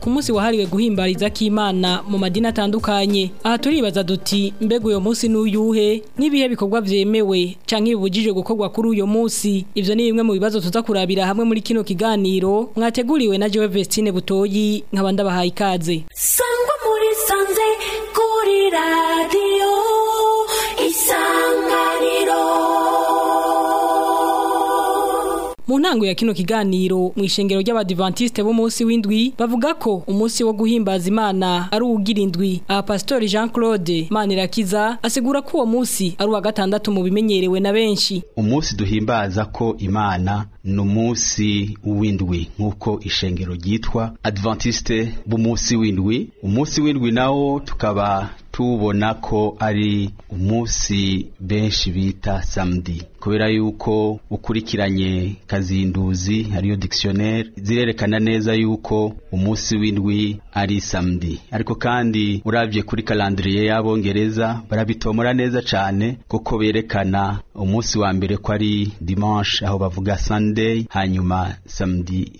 ku munsi wahariwe guhimbariza k'Imana mu madini atandukanye aha turibaza duti mbega uyu munsi n'uyuhe nibihe bikorwa vyemewe canke bibujije gukorwa kuri uyu munsi ibyo ni bimwe mu bibazo tuza kurabira hamwe muri kino kiganiro mwateguriwe na Jewe Vestine Butoyi nkabanda bahaye ikaze sangwa muri sanze kuri radio isanganiro mu ntango ya kino kiganiro mu ishengero ry'abadivantisite b'umunsi w'indwi bavuga ko umunsi wo guhimbaza imana ari uwugira indwi aha jean claude manirakiza asigura ko uwo munsi ari uwa gatandatu mu bimenyerewe na benshi umunsi duhimbaza ko imana ni umunsi w'indwi nk'uko ishengero ryitwa adivantisite b'umunsi w'indwi umunsi w'indwi nawo tukaba tubona ko ari umunsi benshi bita samedi kubera yuko ukurikiranye kazinduzi ariyo dictionnaire zirerekana neza yuko umunsi w'indwi ari samedi ariko kandi urabye kuri calendrier y'abongereza barabitomora neza cyane kuko berekana umunsi wa mbere ko ari dimanche aho bavuga sunday hanyuma samedi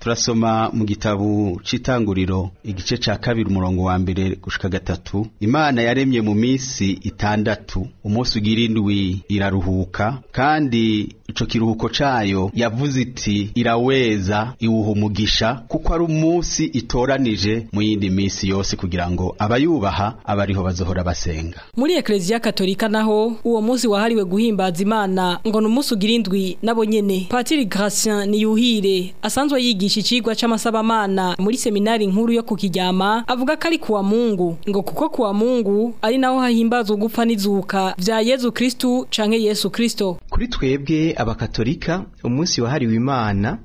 turasoma mu gitabo c'itanguriro igice cya kabiri umurongo wa mbere gushika gatatu imana yaremye mu minsi itandatu umunsi ugira indwi iraruhuka kandi icyo kiruhuko cayo yavuze iti iraweza iwuha umugisha kuko ari umunsi itoranije mu yindi minsi yose kugira ngo abayubaha abariho bazohora basenga muri ekleziya katolika naho uwo munsi wahariwe guhimbaza imana ngo ni umunsi ugira indwi nabo nyene patiri Gratien Niyuhire asanzwe yigisha yigisha icigwa c'amasabamana muri seminari nkuru yo kukiryama avuga ko ari kuwa Mungu ngo kuko kuwa Mungu ari naho hahimbazwa gupfa n'izuka vya Yezu Kristu Change Yesu Kristo kuri twebwe abakatolika umunsi wahariwe Imana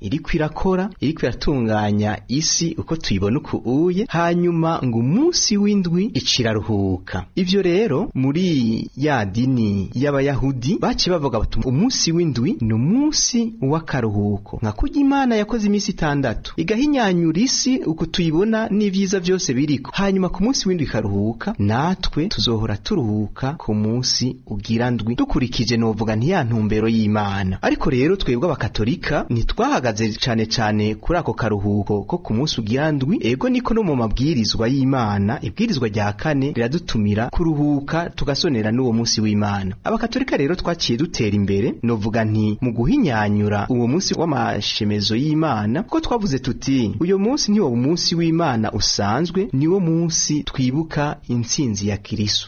iriko irakora iriko iratunganya isi uko tuyibona uko uye hanyuma ngo umunsi w'indwi iciraruhura kujijuka ivyo rero muri ya dini y'abayahudi baci bavuga bati umunsi w'indwi ni umunsi w'akaruhuko nka kurya imana yakoze iminsi itandatu igahinyanyura isi uko tuyibona n'ivyiza vyose biriko hanyuma ku munsi w'indwi ikaruhuka natwe tuzohora turuhuka ku munsi ugira ndwi dukurikije novuga ntumbero y'imana ariko rero twebwe abakatolika ntitwahagaze cane cane kuri ako karuhuko ko ku munsi ugira ndwi ego niko no mu mabwirizwa y'imana ibwirizwa rya kane kudutumira kuruhuka tugasonera n'uwo munsi w'Imana abakatorika rero twaciye dutera imbere novuga nti mu guhinyanyura uwo munsi w'amashemezo y'Imana ko twavuze tuti uyo munsi ntiwo munsi w'Imana usanzwe niwo munsi twibuka intsinzi ya Kristo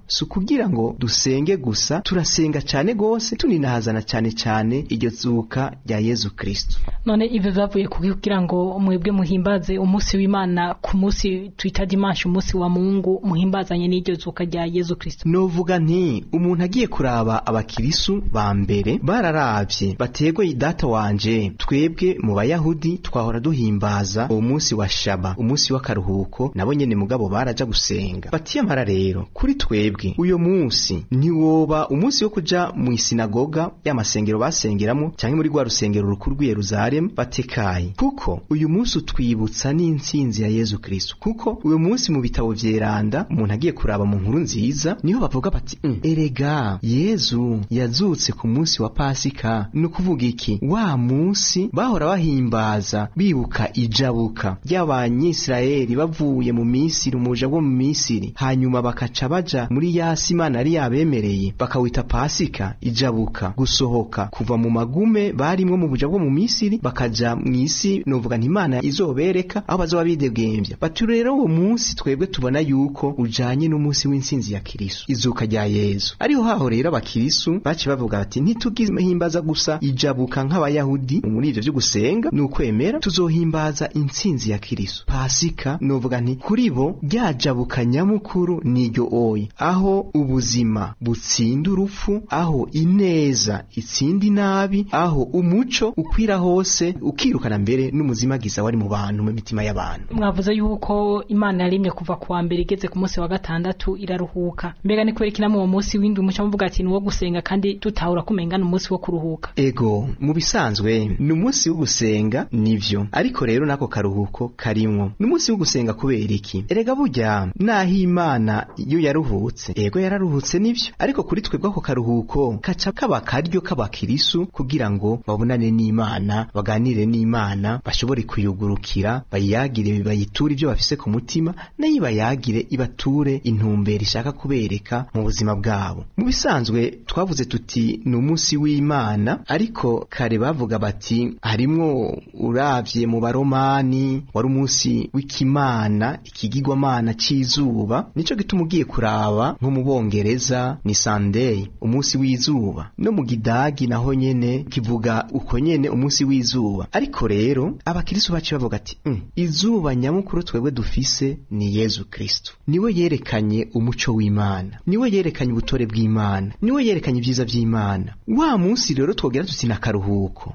si ukugira ngo dusenge gusa turasenga cyane gose tuninahazana cyane cyane iryo zuka rya yezu kristu none ivyo vyavuye kugira ngo mwebwe muhimbaze umunsi w'imana ku munsi twita dimanshi umunsi wa mungu muhimbazanye n'iryo zuka rya yezu kristu abakirisu novuga nti umuntu agiye kuraba abakirisu ba mbere bararabye bategoye data wanje twebwe mu bayahudi twahora duhimbaza uwo munsi wa shaba umunsi w'akaruhuko nabo nyene mugabo baraja gusenga batiyamara rero kuri twebwe uyo munsi ntiwoba umunsi wo kuja mu isinagoga y'amasengero basengeramo canke muri rwa rusengero rukuru rw'i Yerusalemu batekaye kuko uyu munsi utwibutsa n'intsinzi ya Yezu Kristo kuko uyu munsi mu bitabo vyeranda umuntu agiye kuraba mu nkuru nziza niho bavuga bati mm, erega yezu yazutse ku munsi wa pasika ni ukuvuga iki wa munsi bahora bahimbaza bibuka ijabuka ry'abanyisirayeli bavuye mu misiri umuja wo mu misiri hanyuma bakaca baja muri yasi imana yari yabemereye bakawita pasika ijabuka gusohoka kuva mu magume barimwo mu buja bwo mu misiri bakaja mu isi novuga ntimana izobereka aho bazoba bidegembya bati rero uwo munsi twebwe tubona yuko ujanye n'umunsi w'insinzi ya kirisi yesu izuka rya yesu ariho haho rero abakirisu baci bavuga bati ntitugihimbaza gusa ijabuka nk'abayahudi muri ivyo byo gusenga ni ukwemera tuzohimbaza intsinzi ya kristo pasika novuga nti kuri bo ryajabuka nyamukuru niryo oya aho ubuzima butsinda urupfu aho ineza itsinda inabi aho umuco ukwira hose ukirukana mbere n'umuzimagiza wari mu bantu mu mitima y'abantu mwavuze yuko imana yaremye kuva kuwa mbere igeze ku munsi wa gatandatu iraruhuka mbega ni kwerekana mu munsi w'indwi muca muvuga ati nuwo gusenga kandi tutahura kumengana umunsi wo kuruhuka ego mu bisanzwe ni umunsi wo gusenga nivyo ariko rero nako karuhuko karimwo ni umunsi wo gusenga kubera iki erega bujya naho imana yo yaruhutse ego yararuhutse nivyo ariko kuri twebwe ako karuhuko kaca kaba karyo k'abakirisu kugira ngo babonane n'imana baganire n'imana bashobore kuyugurukira bayiyagire bayiture ibyo bafise ku mutima nayo ibayagire ibature intumbero ishaka kubera babereka mu buzima bwabo mu bisanzwe twavuze tuti ni umunsi w'imana ariko kare bavuga bati harimwo urabye mu baromani wari umunsi w'ikimana ikigigwamana cy'izuba nicyo gituma ugiye kuraba nko mu bongereza ni sandeyi umunsi w'izuba no mu gidagi naho nyene kivuga uko nyene umunsi w'izuba ariko rero abakirisu bacu bavuga ati mm, izuba nyamukuru twebwe dufise ni yezu kristo niwe yerekanye umuco w'imana by'imana niwe yerekanye ubutore bw'imana niwe yerekanye ibyiza by'imana wa munsi rero twogera tuti akaruhuko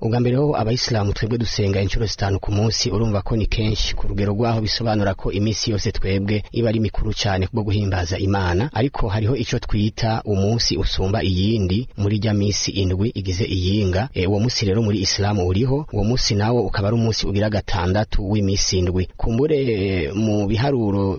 ubwa mbere ho abayisilamu twebwe dusenga inshuro zitanu ku munsi urumva ko ni kenshi ku rugero rw'aho bisobanura ko imisi yose twebwe iba ari mikuru cyane kubwo guhimbaza imana ariko hariho icyo twita umunsi usumba iyindi muri jya minsi indwi igize iyinga eh, uwo munsi rero muri isilamu uriho biriho uwo munsi nawo ukaba ari umunsi ugira gatandatu w'iminsi indwi kumbure mu biharuro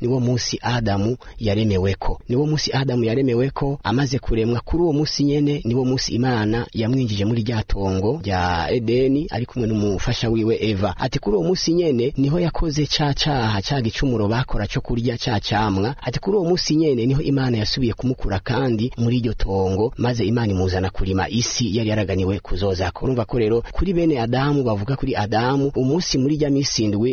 niwo munsi adamu yaremeweko niwo munsi adamu yaremeweko amaze kuremwa kuri uwo munsi nyene niwo munsi imana yamwinjije muri rya tongo rya edeni ari kumwe n'umufasha wiwe eva ati kuri uwo munsi nyene niho yakoze cya cyaha cya gicumuro bakora cyo kurya ca camwa ati kuri uwo munsi nyene niho imana yasubiye kumukura kandi muri iryo tongo maze imana imuzana kurima isi yari yaraganiwe kuzoza urumva ko rero kuri bene adamu bavuga kuri adamu umunsi muri rya minsi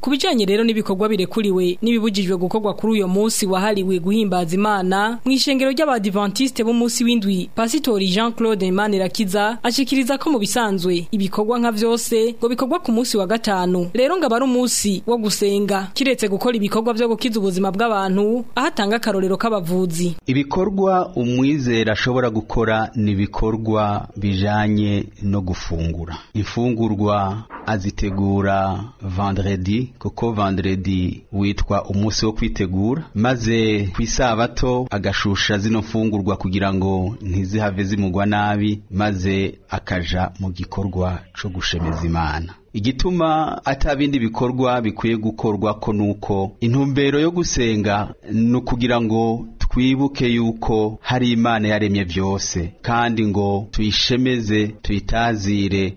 ku rero n'ibikorwa birekuriwe n'ibibujijwe gukorwa kuri uyu munsi wahariwe guhimbaza imana mu ishengero ry'abadivantisite b'umunsi w'indwi pasitori jean claude manirakiza ashikiriza ko mu bisanzwe ibikorwa nka byose ngo bikorwa ku munsi wa gatanu rero ngo aba ari umunsi wo gusenga kiretse gukora ibikorwa byo gukiza ubuzima bw'abantu aho atanga akarorero k'abavuzi ibikorwa umwizera ashobora gukora ni ibikorwa bijyanye no gufungura imfungurwa azitegura vendredi kuko vanderedi witwa umunsi wo kwitegura maze ku isabato agashusha zino mfungurwa kugira ngo ntizihave zimugwa nabi maze akaja mu gikorwa cyo gushemeza imana igituma atabindi bikorwa bikwiye gukorwa ko nuko intumbero yo gusenga ni ukugira ngo twibuke yuko hari imana yaremye byose kandi ngo tuyishemeze tuyitazire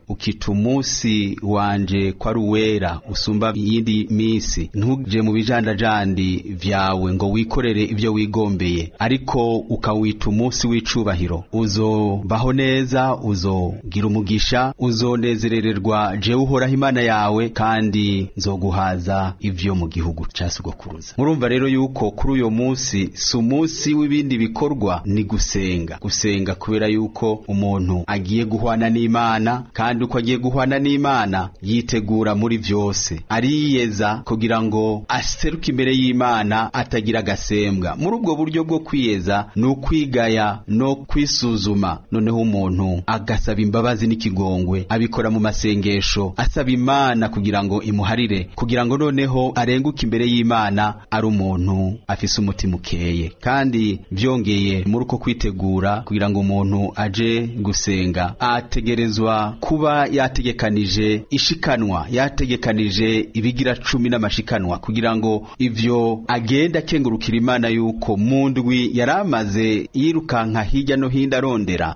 ukita umunsi wanjye ko ari uwera usumba iyindi minsi ntuje mu bijandajandi byawe ngo wikorere ibyo wigombeye ariko ukawita umunsi w'icubahiro uzobaho neza uzogira umugisha uzonezerererwa je jewe uhoraho imana yawe kandi nzoguhaza ivyo mu gihugu cya sogokuruza murumva rero yuko kuri uyu munsi si umunsi w'ibindi bikorwa ni gusenga gusenga kubera yuko umuntu agiye guhwana n'imana kandi uko agiye guhwana n'imana yitegura muri byose ariyeza kugira ngo aseruke imbere y'imana atagira agasembwa muri ubwo buryo bwo kwiyeza ni ukwigaya no kwisuzuma noneho umuntu agasaba imbabazi n'ikigongwe abikora mu masengesho cyubahiro asaba imana kugira ngo imuharire kugira ngo noneho arenguke imbere y'imana ari umuntu afise umutima ukeye kandi byongeye muri uko kwitegura kugira ngo umuntu aje gusenga ategerezwa kuba yategekanije ishikanwa yategekanije ibigira cumi n'amashikanwa kugira ngo ivyo agenda akengurukira imana yuko mu ndwi yari amaze yirukanka hirya no hino arondera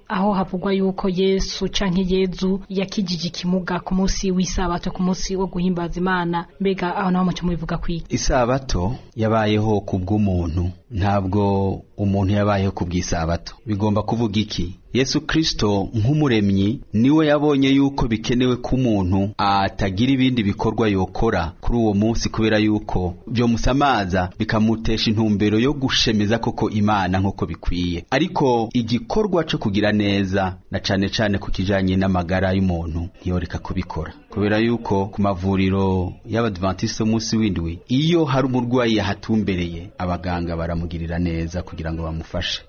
aho havugwa yuko yesu canke yezu yakijije ikimuga ku munsi w'isabato ku munsi wo guhimbaza imana mbega aho naho muco mubivuga kwiki isabato yabayeho ku bw'umuntu ntabwo umuntu yabayeho ku bw'isabato bigomba kuvuga iki yesu Kristo nk'umuremyi niwe yabonye yuko bikenewe ko umuntu atagira ibindi bikorwa yokora kuri uwo munsi kubera yuko byomusamaza bikamutesha intumbero yo gushemeza koko imana nk'uko bikwiye ariko igikorwa cyo kugira neza na cyane cyane ku kijanye n'amagara y'umuntu ntiyoreka kubikora kubera yuko ku mavuriro y'abadivantisite umunsi w'indwi iyo hari umurwayi yahatumbereye abaganga baramugirira neza kugira ngo bamufashe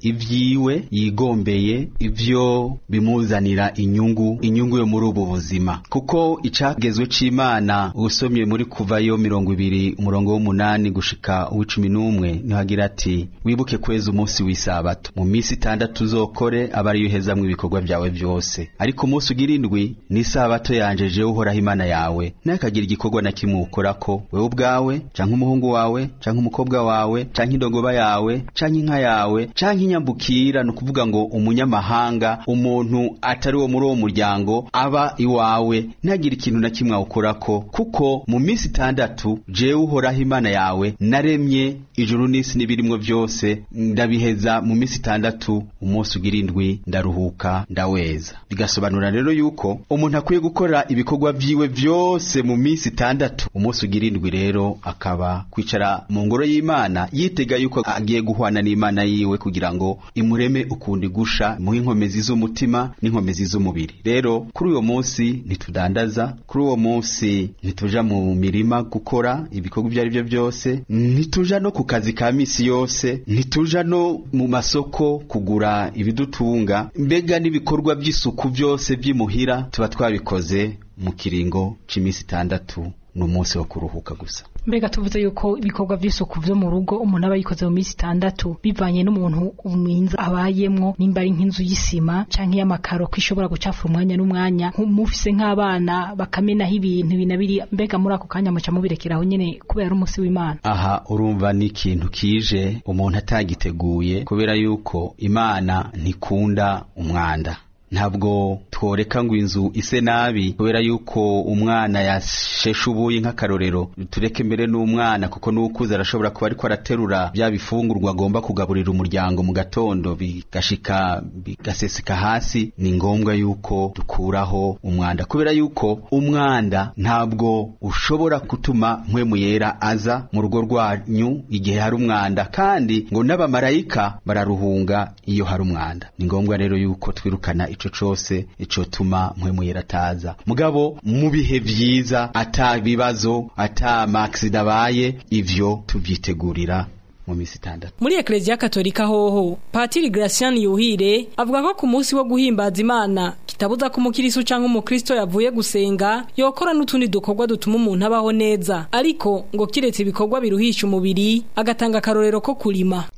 ibyiwe yigombeye ibyo bimuzanira inyungu inyungu yo muri ubu buzima kuko icyagezwe cy'imana usomye muri kuvayo mirongo ibiri umurongo w'umunani gushika uw'icumi n'umwe ntihagira ati wibuke kweza umunsi w'isabato mu minsi itandatu uzokore aba ariyo uhezamwo ibikorwa vyawe vyose ariko umunsi ugira indwi ni isabato uhoraho imana yawe ntakagira igikorwa na kimwe ukorako wewe ubwawe canke umuhungu wawe canke umukobwa wawe canke indongoba yawe canke inka yawe canke inyambukira ni ukuvuga ngo umunyamahanga umuntu atari wo muri uwo muryango aba iwawe ntagire ikintu na kimwe awukorako kuko kuko mu minsi itandatu jewe uhoraho imana yawe naremye ijuru n'isi n'ibirimo byose ndabiheza mu minsi itandatu umunsi ugira indwi ndaruhuka ndaweza bigasobanura rero yuko umuntu akwiye gukora ibikorwa byiwe byose mu minsi itandatu umunsi ugira indwi rero akaba kwicara mu ngoro y'imana yitega yuko agiye guhwana n'imana yiwe kugira ngo imureme ukundi gusha mu inkomezi z'umutima n'inkomezi z'umubiri rero kuri uwo munsi ntitudandaza kuri uwo munsi ntituja mu mirima gukora ibikorwa ibyo ari byo byose ntituja no ku kazi ka misi yose ntituja no mu masoko kugura ibidutunga mbega n'ibikorwa by'isuku byose by'imuhira tuba twabikoze mu kiringo c'imisi itandatu ni umunsi wo kuruhuka gusa mbega tuvuze yuko ibikorwa by'isuku byo mu rugo umuntu aba yikoze mu minsi itandatu bivanye n'umuntu uminza abayemo nimba ari nk'inzu y'isima canke y'amakaro ko ishobora gucafura umwanya n'umwanya mufise nk'abana bakamenaho ibintu binabiri mbega muri ako kanya muca mubirekeraho nyene kubera umunsi w'Imana aha urumva ni ikintu kije umuntu atagiteguye kubera yuko Imana ntikunda umwanda ntabwo tworeka ngo inzu ise nabi kubera yuko umwana yasheshe ubuye nk'akarorero tureke mbere n'umwana kuko n'ukuze arashobora kuba ariko araterura bya bifungurwa agomba kugaburira umuryango mu gatondo bigashika bigaseseka hasi ni ngombwa yuko dukuraho umwanda kubera yuko umwanda ntabwo ushobora gutuma mpwemu yera aza mu rugo rwanyu igihe hari umwanda kandi ngo n'abamarayika bararuhunga iyo hari umwanda ni ngombwa rero yuko twirukana ico cose icotuma mpwemwera ataza mugabo mu bihe byiza ata bibazo ata maksida baye ivyo tubyitegurira mu muri ekereziya katolika hoho patiri Gracien yuhire avuga ko ku munsi wo guhimbaza imana kitabuza ko umukirisu cyangwa umukristo yavuye gusenga yokora n'utundi dukorwa dutuma umuntu abaho neza ariko ngo kiretse ibikorwa biruhisha umubiri agatanga akarorero ko kurima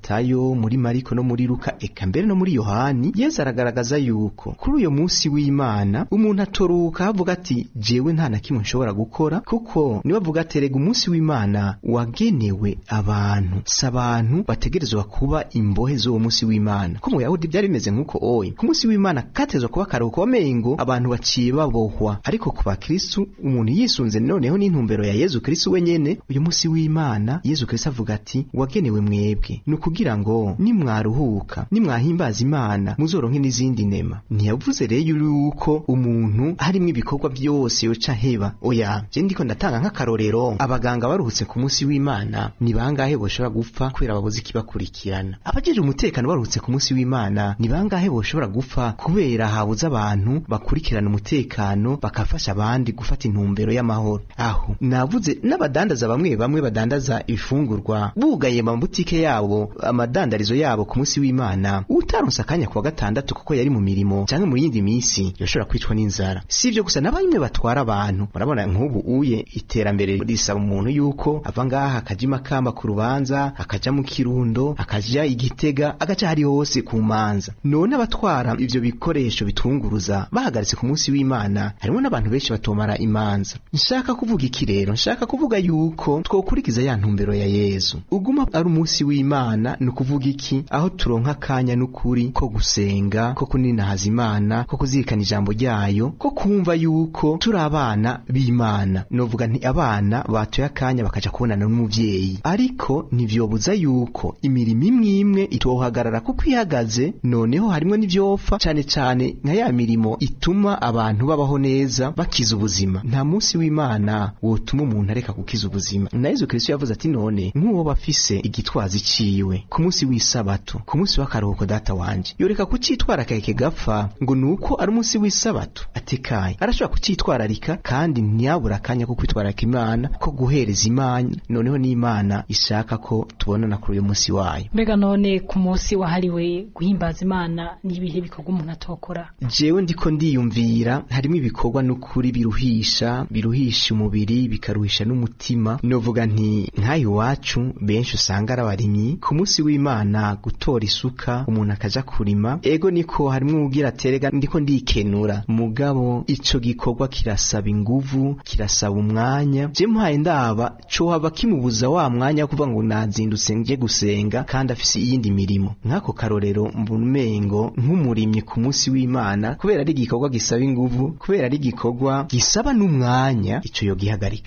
matayo muri mariko no muri luka eka mbere no muri yohani yezu aragaragaza yuko kuri uyu munsi w'imana umuntu atoruka bakazuka bavuga ati jewe nta na kimwe nshobora gukora kuko nibavuga ati rega umunsi w'imana wagenewe abantu si abantu bategerezwa kuba imbohe z'uwo munsi w'imana ko mu yahudi byari bimeze nk'uko oye ku munsi w'imana katezwa kuba akaruhuko wamengo abantu baciye babohwa ariko ku bakristu umuntu yisunze noneho n'intumbero ya yezu kristu wenyene uyu munsi w'imana yezu kristu avuga ati wagenewe mwebwe ni ukugira ngo nimwaruhuka nimwahimbaza imana muzoronke n'izindi nema ntiyavuze rero yuko umuntu ari rimwe ibikorwa byose yoca heba oya je ndiko ndatanga nk'akarorero abaganga baruhutse ku munsi w'imana ni bangahe boshobora gupfa kubera babuze ikibakurikirana abajeje umutekano baruhutse ku munsi w'imana ni bangahe boshobora gupfa kubera habuze abantu bakurikirana umutekano bakafasha abandi gufata intumbero y'amahoro aho navuze n'abadandaza bamwe bamwe badandaza ibifungurwa bugaye mu mabutike yabo amadandarizo yabo ku munsi w'imana utaronse akanya kuwa gatandatu kuko yari mu mirimo cyangwa mu yindi minsi yoshobora kwicwa n'inzara si ibyo gusa n'abamwe batwara abantu murabona nk'ubu uye iterambere risaba umuntu yuko ava ngaha akajya imakamba ku rubanza akajya mu kirundo akajya igitega agaca hariho hose ku manza none abatwara ibyo bikoresho bitunguruza bahagaritse ku munsi w'imana harimo n'abantu benshi batomara imanza nshaka kuvuga iki rero nshaka kuvuga yuko twokurikiza ya ntumbero ya yezu uguma ari umunsi w'imana ni ukuvuga iki aho turonka akanya n'ukuri ko gusenga ko kuninahaza imana ko kuzirikana ijambo ryayo ko kumva twumva yuko turi abana b'imana novuga nti abana batuye akanya bakaja kubonana n'umuvyeyi ariko ntibyobuza yuko imirimo imwe imwe itohagarara kuko ihagaze noneho harimo nibyofa cyane cane nka ya mirimo ituma abantu babaho neza bakiza ubuzima nta munsi w'imana wotuma umuntu areka kukiza ubuzima na yezu kristo yavuze ati none nk'uwo bafise igitwazi ciwe ku munsi w'isabato ku musi w'akaruhuko data wanjye yoreka kucitwara akaheke gapfa ngo nuko ari umunsi w'isabato atekanye arwaye arashobora kucyitwararika kandi ntiyabura akanya ko kwitwararika imana ko guhereza imana noneho n'imana ishaka ko tubonana kuri uyu munsi wayo mbega none ku munsi wahariwe guhimbaza imana n'ibihe bikorwa umuntu atokora jewe ndiko ndiyumvira harimo ibikorwa n'ukuri biruhisha biruhisha umubiri bikaruhisha n'umutima novuga nti nk'aha iwacu benshi usanga ari abarimyi ku munsi w'imana gutora isuka umuntu akaja kurima ego niko harimo uwugira aterega ndiko ndikenura mugabo ico gikorwa kirasaba inguvu kirasaba umwanya je mpaye ndaba co haba kimubuza wa mwanya kuva ngo nazindutse nje gusenga kandi afise iyindi mirimo nk'ako karorero mbumengo nk'umurimyi ku munsi w'Imana kubera ari igikorwa gisaba inguvu kubera ari igikorwa gisaba n'umwanya ico yo gihagarika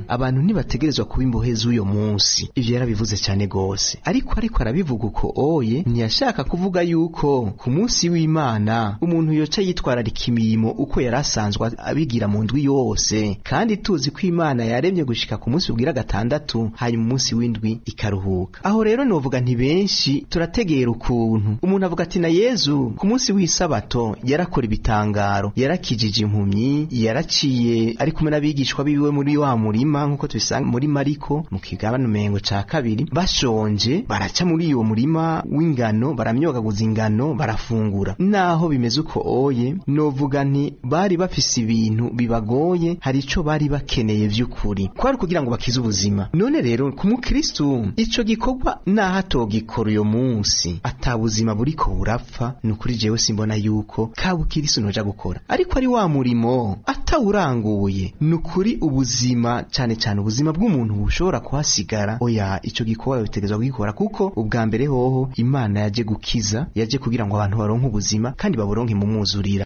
abantu ntibategerezwa kuba imbohe z'uyu munsi ibyo yarabivuze cyane gose ariko ariko arabivuga uko oye ntiyashaka kuvuga yuko ku munsi w'imana umuntu yoca yitwararika imirimo uko yari asanzwe abigira mu ndwi yose kandi tuzi ko imana yaremye gushika ku munsi ubwira gatandatu hanyuma umunsi w'indwi ikaruhuka aho rero novuga nti benshi turategera ukuntu umuntu umuntu avuga ati na yezu ku munsi w'isabato yarakora ibitangaro yarakijije impumyi yaraciye ari kumwe n'abigishwa biwe muri wa murima nk'uko tubisanga muri mariko mu kigabane umengo cya kabiri bashonje baraca muri uwo murima w'ingano baramyogaguza ingano barafungura naho bimeze uko oye novuga nti bari bafise ibintu bibagoye hari ico bari bakeneye by’ukuri kwari kugira ngo bakize ubuzima none rero ku mukristu icyo gikorwa naho atogikora uyu munsi atabuze ubuzima buriko burapfa ni jewe simbona yuko kabukirisu noja gukora ariko ari wa murimo atawuranguye nukuri ubuzima cyane cyane ubuzima bw'umuntu bushobora kuhasigara oya icyo gikora bitegerezwa kugikora kuko ubwa mbere hoho imana yaje gukiza yaje kugira ngo abantu baronke ubuzima kandi baburonke mu mwuzurira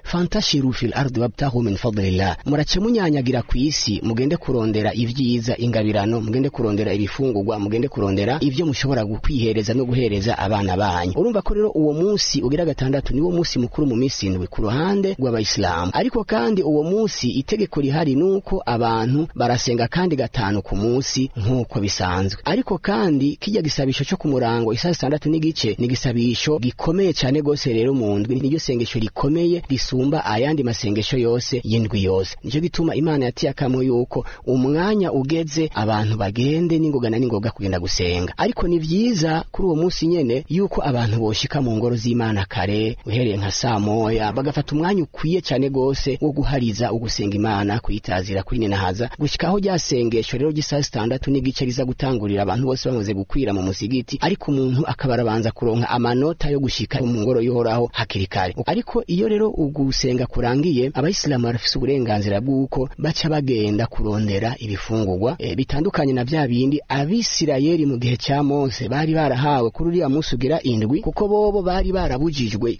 fantashiru fil ardi wabtahu min fadlillah munyanyagira ku isi mugende kurondera ibyiza ingabirano mugende kurondera ibifungurwa mugende kurondera ibyo mushobora kwihereza no guhereza abana banyu urumva ko rero uwo munsi ugira gatandatu niwo munsi mukuru mu minsi indwi ku ruhande rw'abayisilamu ariko kandi uwo munsi itegeko rihari nuko abantu barasenga kandi gatanu ku munsi nk'uko bisanzwe ariko kandi kijya gisabisho cyo ku murango isaha itandatu n'igice ni igisabisho gikomeye cyane gose rero mu ndwi niryo sengesho rikomeye risumba ayandi masengesho yose y'indwi yose nicyo gituma imana yatiyakamo yuko umwanya ugeze abantu bagende n'ingoga na n'ingoga kugenda gusenga ariko ni byiza kuri uwo munsi nyene yuko abantu boshika mu ngoro z'imana kare uhereye nka saa moya bagafata umwanya ukwiye cyane gose wo guhariza ugusenga basenga imana kuyitazira kuri ninahaza gushyikaho rya sengesho rero ry'isaha zitandatu n'igice riza gutangurira abantu bose bamaze gukwira mu musigiti ariko umuntu akaba arabanza kuronka amanota yo gushyika mu ngoro y'uhoraho hakiri kare ariko iyo rero ugusenga kurangiye abayisilamu barafise uburenganzira bw'uko baca bagenda kurondera ibifungurwa e, bitandukanye na bya bindi abisirayeli mu gihe cya mose bari barahawe kuri uriya munsi ugira indwi kuko bobo bari barabujijwe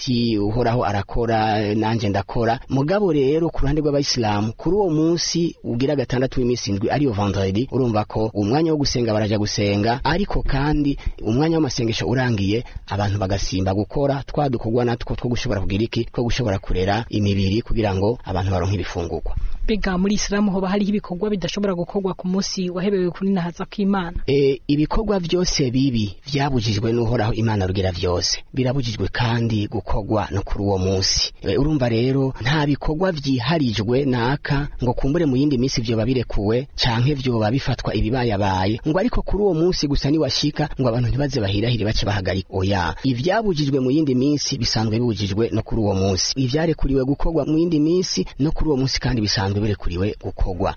ati uhoraho arakora nanjye ndakora mugabo rero ku ruhande rw'abayisilamu kuri uwo munsi ugira gatandatu w'iminsi indwi ariyo vendredi urumva ko umwanya wo gusenga barajya gusenga ariko kandi umwanya w'amasengesho urangiye abantu bagasimba gukora twa dukorwa natwo two gushobora kugira iki two gushobora kurera imibiri ibiri kugira ngo abantu baronke ibifungurwa mbega muri isilamu hoba hariho ibikorwa bidashobora gukorwa ku munsi wahebewe kuninahaza kw'imana e, ibikorwa byose bibi byabujijwe n'uhoraho imana rugira byose birabujijwe kandi gukorwa no kuri uwo munsi e, urumva rero nta bikorwa byiharijwe naka ngo kumbure mu yindi minsi byoba birekuwe canke byoba bifatwa ibibayabaye ngo ariko kuri uwo munsi gusa niwashika ngo abantu ntibaze bahirahire bace bahagarika oya ibyabujijwe mu yindi minsi bisanzwe bibujijwe no kuri uwo munsi ivyarekuriwe gukorwa mu yindi minsi no kuri uwo munsi kandi bisanzwe ibyabujijwe birekuriwe gukogwa